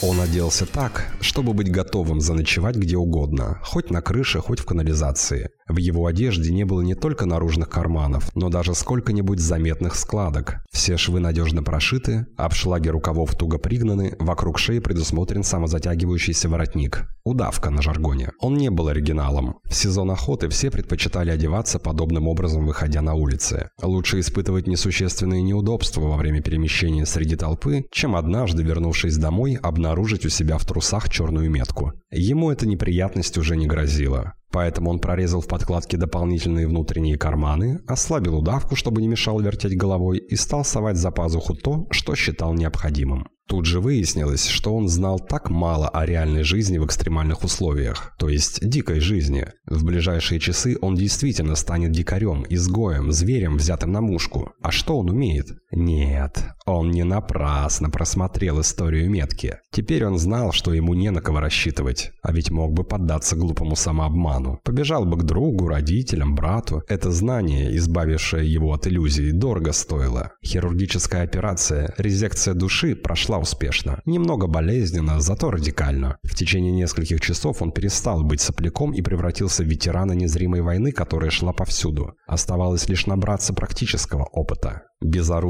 Он оделся так, чтобы быть готовым заночевать где угодно, хоть на крыше, хоть в канализации. В его одежде не было не только наружных карманов, но даже сколько-нибудь заметных складок. Все швы надежно прошиты, обшлаги рукавов туго пригнаны, вокруг шеи предусмотрен самозатягивающийся воротник. Удавка на жаргоне. Он не был оригиналом. В сезон охоты все предпочитали одеваться подобным образом, выходя на улицы. Лучше испытывать несущественные неудобства во время перемещения среди толпы, чем однажды, вернувшись домой, обнаружить у себя в трусах черную метку. Ему эта неприятность уже не грозила. Поэтому он прорезал в подкладке дополнительные внутренние карманы, ослабил удавку, чтобы не мешал вертеть головой, и стал совать за пазуху то, что считал необходимым. Тут же выяснилось, что он знал так мало о реальной жизни в экстремальных условиях, то есть дикой жизни. В ближайшие часы он действительно станет дикарем, изгоем, зверем, взятым на мушку. А что он умеет? Нет, он не напрасно просмотрел историю метки. Теперь он знал, что ему не на кого рассчитывать, а ведь мог бы поддаться глупому самообману. Побежал бы к другу, родителям, брату. Это знание, избавившее его от иллюзий, дорого стоило. Хирургическая операция, резекция души прошла успешно. Немного болезненно, зато радикально. В течение нескольких часов он перестал быть сопляком и превратился в ветерана незримой войны, которая шла повсюду. Оставалось лишь набраться практического опыта.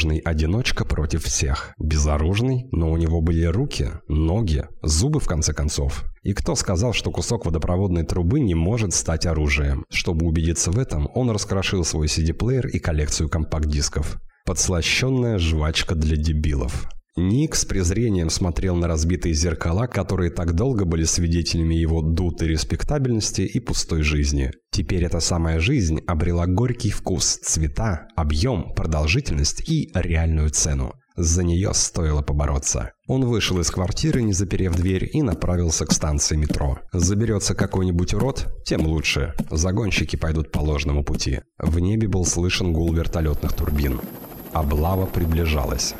Безоружный одиночка против всех. Безоружный, но у него были руки, ноги, зубы в конце концов. И кто сказал, что кусок водопроводной трубы не может стать оружием? Чтобы убедиться в этом, он раскрошил свой CD-плеер и коллекцию компакт-дисков. Подслащенная жвачка для дебилов. Ник с презрением смотрел на разбитые зеркала, которые так долго были свидетелями его дутой респектабельности и пустой жизни. Теперь эта самая жизнь обрела горький вкус, цвета, объем, продолжительность и реальную цену. За нее стоило побороться. Он вышел из квартиры, не заперев дверь, и направился к станции метро. Заберется какой-нибудь урод, тем лучше. Загонщики пойдут по ложному пути. В небе был слышен гул вертолетных турбин. Облава приближалась.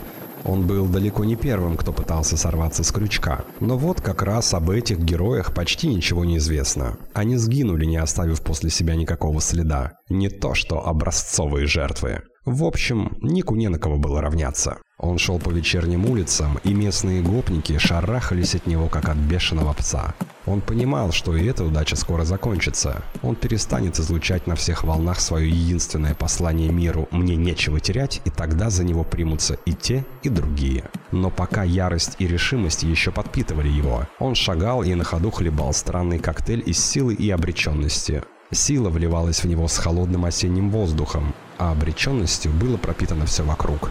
Он был далеко не первым, кто пытался сорваться с крючка. Но вот как раз об этих героях почти ничего не известно. Они сгинули, не оставив после себя никакого следа. Не то что образцовые жертвы. В общем, Нику не на кого было равняться. Он шел по вечерним улицам, и местные гопники шарахались от него, как от бешеного пса. Он понимал, что и эта удача скоро закончится. Он перестанет излучать на всех волнах свое единственное послание миру «мне нечего терять», и тогда за него примутся и те, и другие. Но пока ярость и решимость еще подпитывали его, он шагал и на ходу хлебал странный коктейль из силы и обреченности. Сила вливалась в него с холодным осенним воздухом, а обреченностью было пропитано все вокруг.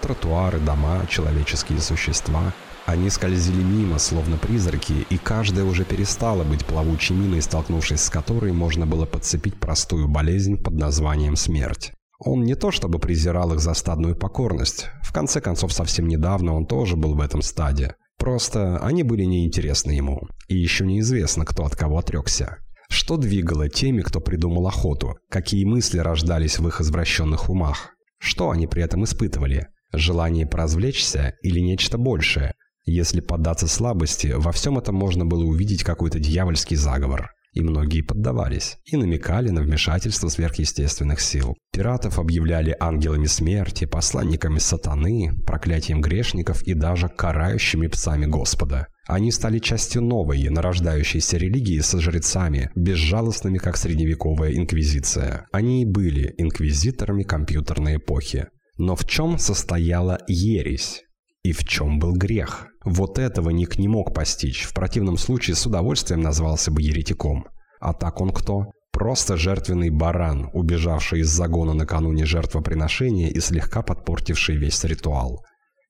Тротуары, дома, человеческие существа. Они скользили мимо, словно призраки, и каждая уже перестала быть плавучей миной, столкнувшись с которой можно было подцепить простую болезнь под названием смерть. Он не то чтобы презирал их за стадную покорность. В конце концов, совсем недавно он тоже был в этом стаде. Просто они были неинтересны ему. И еще неизвестно, кто от кого отрекся. Что двигало теми, кто придумал охоту? Какие мысли рождались в их извращенных умах? Что они при этом испытывали? Желание поразвлечься или нечто большее? Если поддаться слабости, во всем этом можно было увидеть какой-то дьявольский заговор. И многие поддавались и намекали на вмешательство сверхъестественных сил. Пиратов объявляли ангелами смерти, посланниками сатаны, проклятием грешников и даже карающими псами Господа. Они стали частью новой, нарождающейся религии со жрецами, безжалостными, как средневековая инквизиция. Они и были инквизиторами компьютерной эпохи. Но в чем состояла ересь? И в чем был грех? Вот этого Ник не мог постичь, в противном случае с удовольствием назвался бы еретиком. А так он кто? Просто жертвенный баран, убежавший из загона накануне жертвоприношения и слегка подпортивший весь ритуал.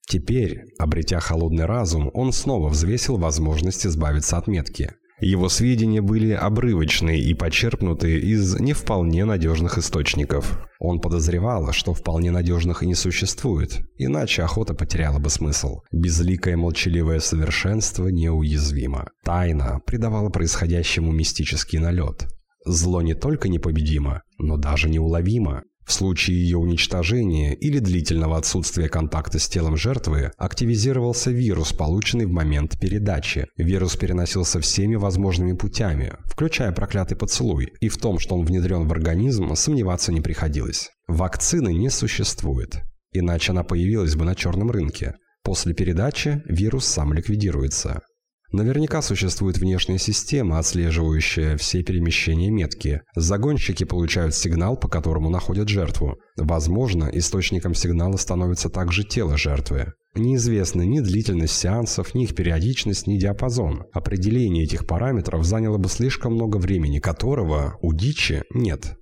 Теперь, обретя холодный разум, он снова взвесил возможность избавиться от метки. Его сведения были обрывочные и почерпнуты из не вполне надежных источников. Он подозревал, что вполне надежных и не существует, иначе охота потеряла бы смысл. Безликое молчаливое совершенство неуязвимо. Тайна придавала происходящему мистический налет. Зло не только непобедимо, но даже неуловимо. В случае ее уничтожения или длительного отсутствия контакта с телом жертвы активизировался вирус, полученный в момент передачи. Вирус переносился всеми возможными путями, включая проклятый поцелуй, и в том, что он внедрен в организм, сомневаться не приходилось. Вакцины не существует, иначе она появилась бы на черном рынке. После передачи вирус сам ликвидируется. Наверняка существует внешняя система, отслеживающая все перемещения метки. Загонщики получают сигнал, по которому находят жертву. Возможно, источником сигнала становится также тело жертвы. Неизвестны ни длительность сеансов, ни их периодичность, ни диапазон. Определение этих параметров заняло бы слишком много времени, которого у дичи нет.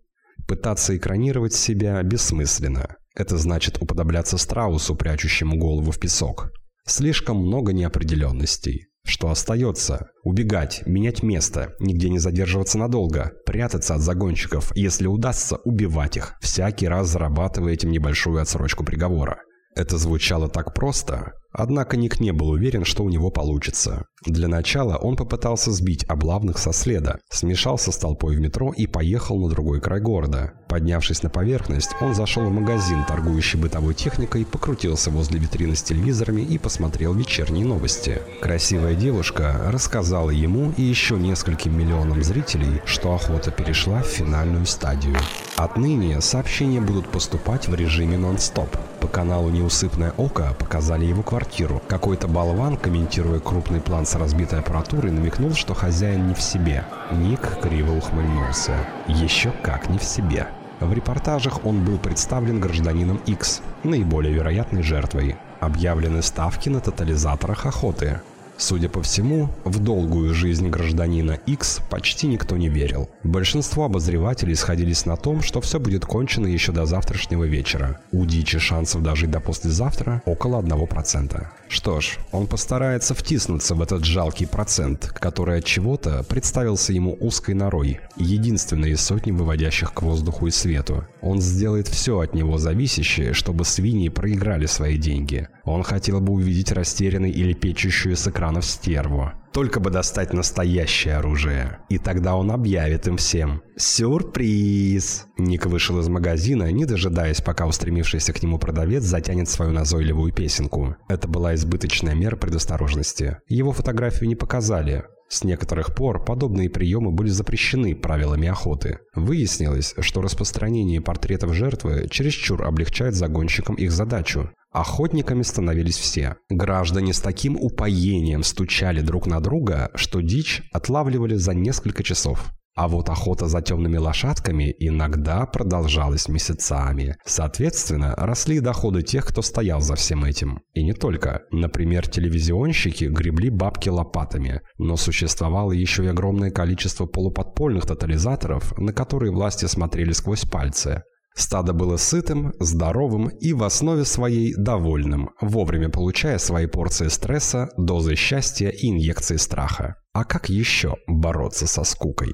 Пытаться экранировать себя бессмысленно. Это значит уподобляться страусу, прячущему голову в песок. Слишком много неопределенностей. Что остается? Убегать, менять место, нигде не задерживаться надолго, прятаться от загонщиков, если удастся убивать их, всякий раз зарабатывая этим небольшую отсрочку приговора. Это звучало так просто, однако Ник не был уверен, что у него получится. Для начала он попытался сбить облавных со следа, смешался с толпой в метро и поехал на другой край города. Поднявшись на поверхность, он зашел в магазин, торгующий бытовой техникой, покрутился возле витрины с телевизорами и посмотрел вечерние новости. Красивая девушка рассказала ему и еще нескольким миллионам зрителей, что охота перешла в финальную стадию. Отныне сообщения будут поступать в режиме нон-стоп. Каналу «Неусыпное око» показали его квартиру. Какой-то болван, комментируя крупный план с разбитой аппаратурой, намекнул, что хозяин не в себе. Ник криво ухмыльнулся. Еще как не в себе. В репортажах он был представлен гражданином X, наиболее вероятной жертвой. Объявлены ставки на тотализаторах охоты. Судя по всему, в долгую жизнь гражданина X почти никто не верил. Большинство обозревателей сходились на том, что все будет кончено еще до завтрашнего вечера. У Дичи шансов дожить до послезавтра около 1%. Что ж, он постарается втиснуться в этот жалкий процент, который от чего-то представился ему узкой норой, единственной из сотни выводящих к воздуху и свету. Он сделает все от него зависящее, чтобы свиньи проиграли свои деньги. Он хотел бы увидеть растерянный или печущую с экранов стерву. Только бы достать настоящее оружие. И тогда он объявит им всем. Сюрприз! Ник вышел из магазина, не дожидаясь, пока устремившийся к нему продавец затянет свою назойливую песенку. Это была избыточная мера предосторожности. Его фотографию не показали. С некоторых пор подобные приемы были запрещены правилами охоты. Выяснилось, что распространение портретов жертвы чересчур облегчает загонщикам их задачу. Охотниками становились все. Граждане с таким упоением стучали друг на друга, что дичь отлавливали за несколько часов. А вот охота за темными лошадками иногда продолжалась месяцами. Соответственно, росли доходы тех, кто стоял за всем этим. И не только. Например, телевизионщики гребли бабки лопатами. Но существовало еще и огромное количество полуподпольных тотализаторов, на которые власти смотрели сквозь пальцы. Стадо было сытым, здоровым и в основе своей довольным, вовремя получая свои порции стресса, дозы счастья и инъекции страха. А как еще бороться со скукой?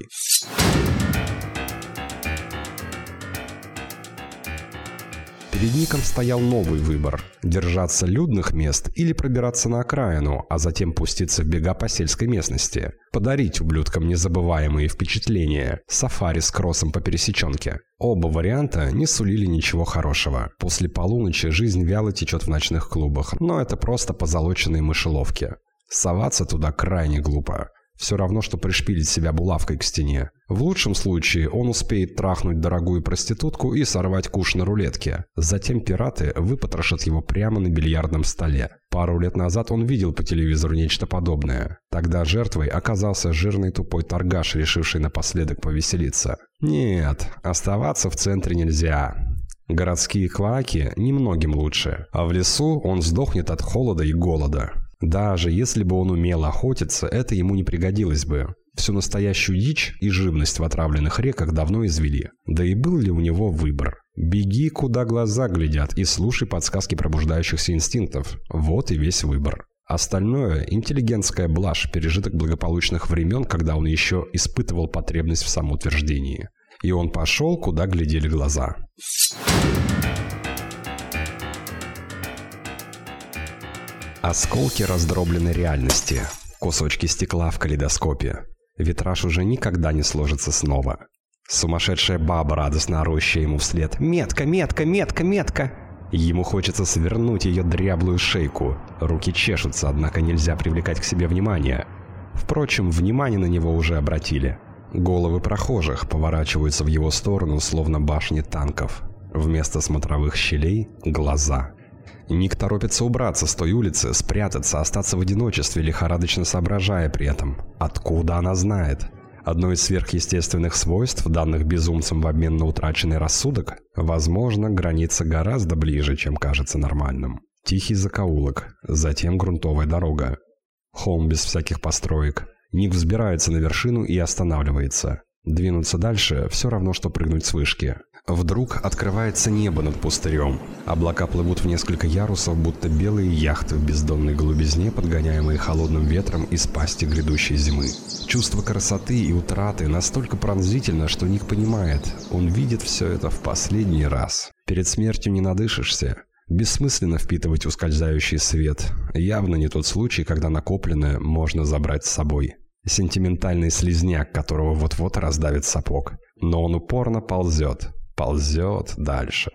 Перед стоял новый выбор – держаться людных мест или пробираться на окраину, а затем пуститься в бега по сельской местности. Подарить ублюдкам незабываемые впечатления, сафари с кроссом по пересеченке. Оба варианта не сулили ничего хорошего. После полуночи жизнь вяло течет в ночных клубах, но это просто позолоченные мышеловки. Соваться туда крайне глупо. Все равно, что пришпилить себя булавкой к стене. В лучшем случае он успеет трахнуть дорогую проститутку и сорвать куш на рулетке. Затем пираты выпотрошат его прямо на бильярдном столе. Пару лет назад он видел по телевизору нечто подобное. Тогда жертвой оказался жирный тупой торгаш, решивший напоследок повеселиться. Нет, оставаться в центре нельзя. Городские клаки немногим лучше, а в лесу он сдохнет от холода и голода. Даже если бы он умел охотиться, это ему не пригодилось бы. Всю настоящую дичь и живность в отравленных реках давно извели. Да и был ли у него выбор? Беги, куда глаза глядят, и слушай подсказки пробуждающихся инстинктов. Вот и весь выбор. Остальное – интеллигентская блажь, пережиток благополучных времен, когда он еще испытывал потребность в самоутверждении. И он пошел, куда глядели глаза. Осколки раздробленной реальности. Кусочки стекла в калейдоскопе. Витраж уже никогда не сложится снова. Сумасшедшая баба, радостно орущая ему вслед. «Метка, метка, метка, метка!» Ему хочется свернуть ее дряблую шейку. Руки чешутся, однако нельзя привлекать к себе внимание. Впрочем, внимание на него уже обратили. Головы прохожих поворачиваются в его сторону, словно башни танков. Вместо смотровых щелей – глаза – Ник торопится убраться с той улицы, спрятаться, остаться в одиночестве, лихорадочно соображая при этом. Откуда она знает? Одно из сверхъестественных свойств, данных безумцам в обмен на утраченный рассудок, возможно, граница гораздо ближе, чем кажется нормальным. Тихий закоулок, затем грунтовая дорога. Холм без всяких построек. Ник взбирается на вершину и останавливается. Двинуться дальше – все равно, что прыгнуть с вышки. Вдруг открывается небо над пустырем. Облака плывут в несколько ярусов, будто белые яхты в бездонной голубизне, подгоняемые холодным ветром из пасти грядущей зимы. Чувство красоты и утраты настолько пронзительно, что Ник понимает, он видит все это в последний раз. Перед смертью не надышишься. Бессмысленно впитывать ускользающий свет. Явно не тот случай, когда накопленное можно забрать с собой. Сентиментальный слизняк, которого вот-вот раздавит сапог. Но он упорно ползет ползет дальше.